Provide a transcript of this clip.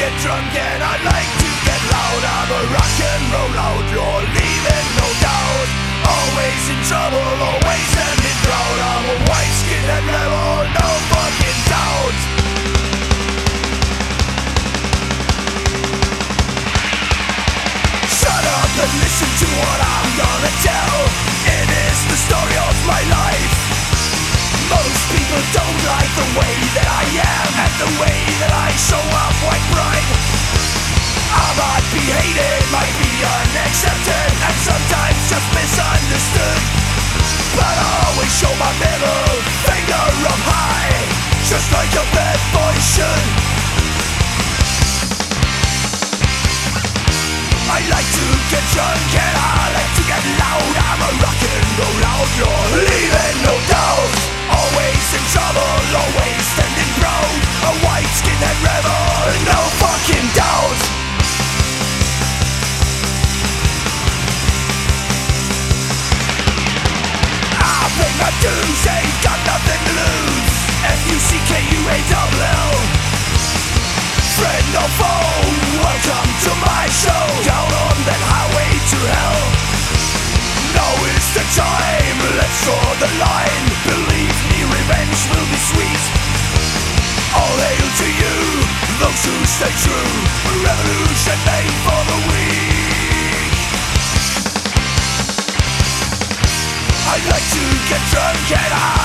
get drunk and I like to get loud. I'm a rock and roll outlaw, leaving no doubt. Always in trouble, always standing proud. I'm a white skinhead rebel, I like to get drunk and I like to get loud. I'm a rock and roll outlaw, leaving no doubt. Always in trouble, always standing proud. A white skinhead rebel, no fucking doubt. I pay my dues, ain't got nothing who stay true A Revolution made for the weak. I like to get drunk and I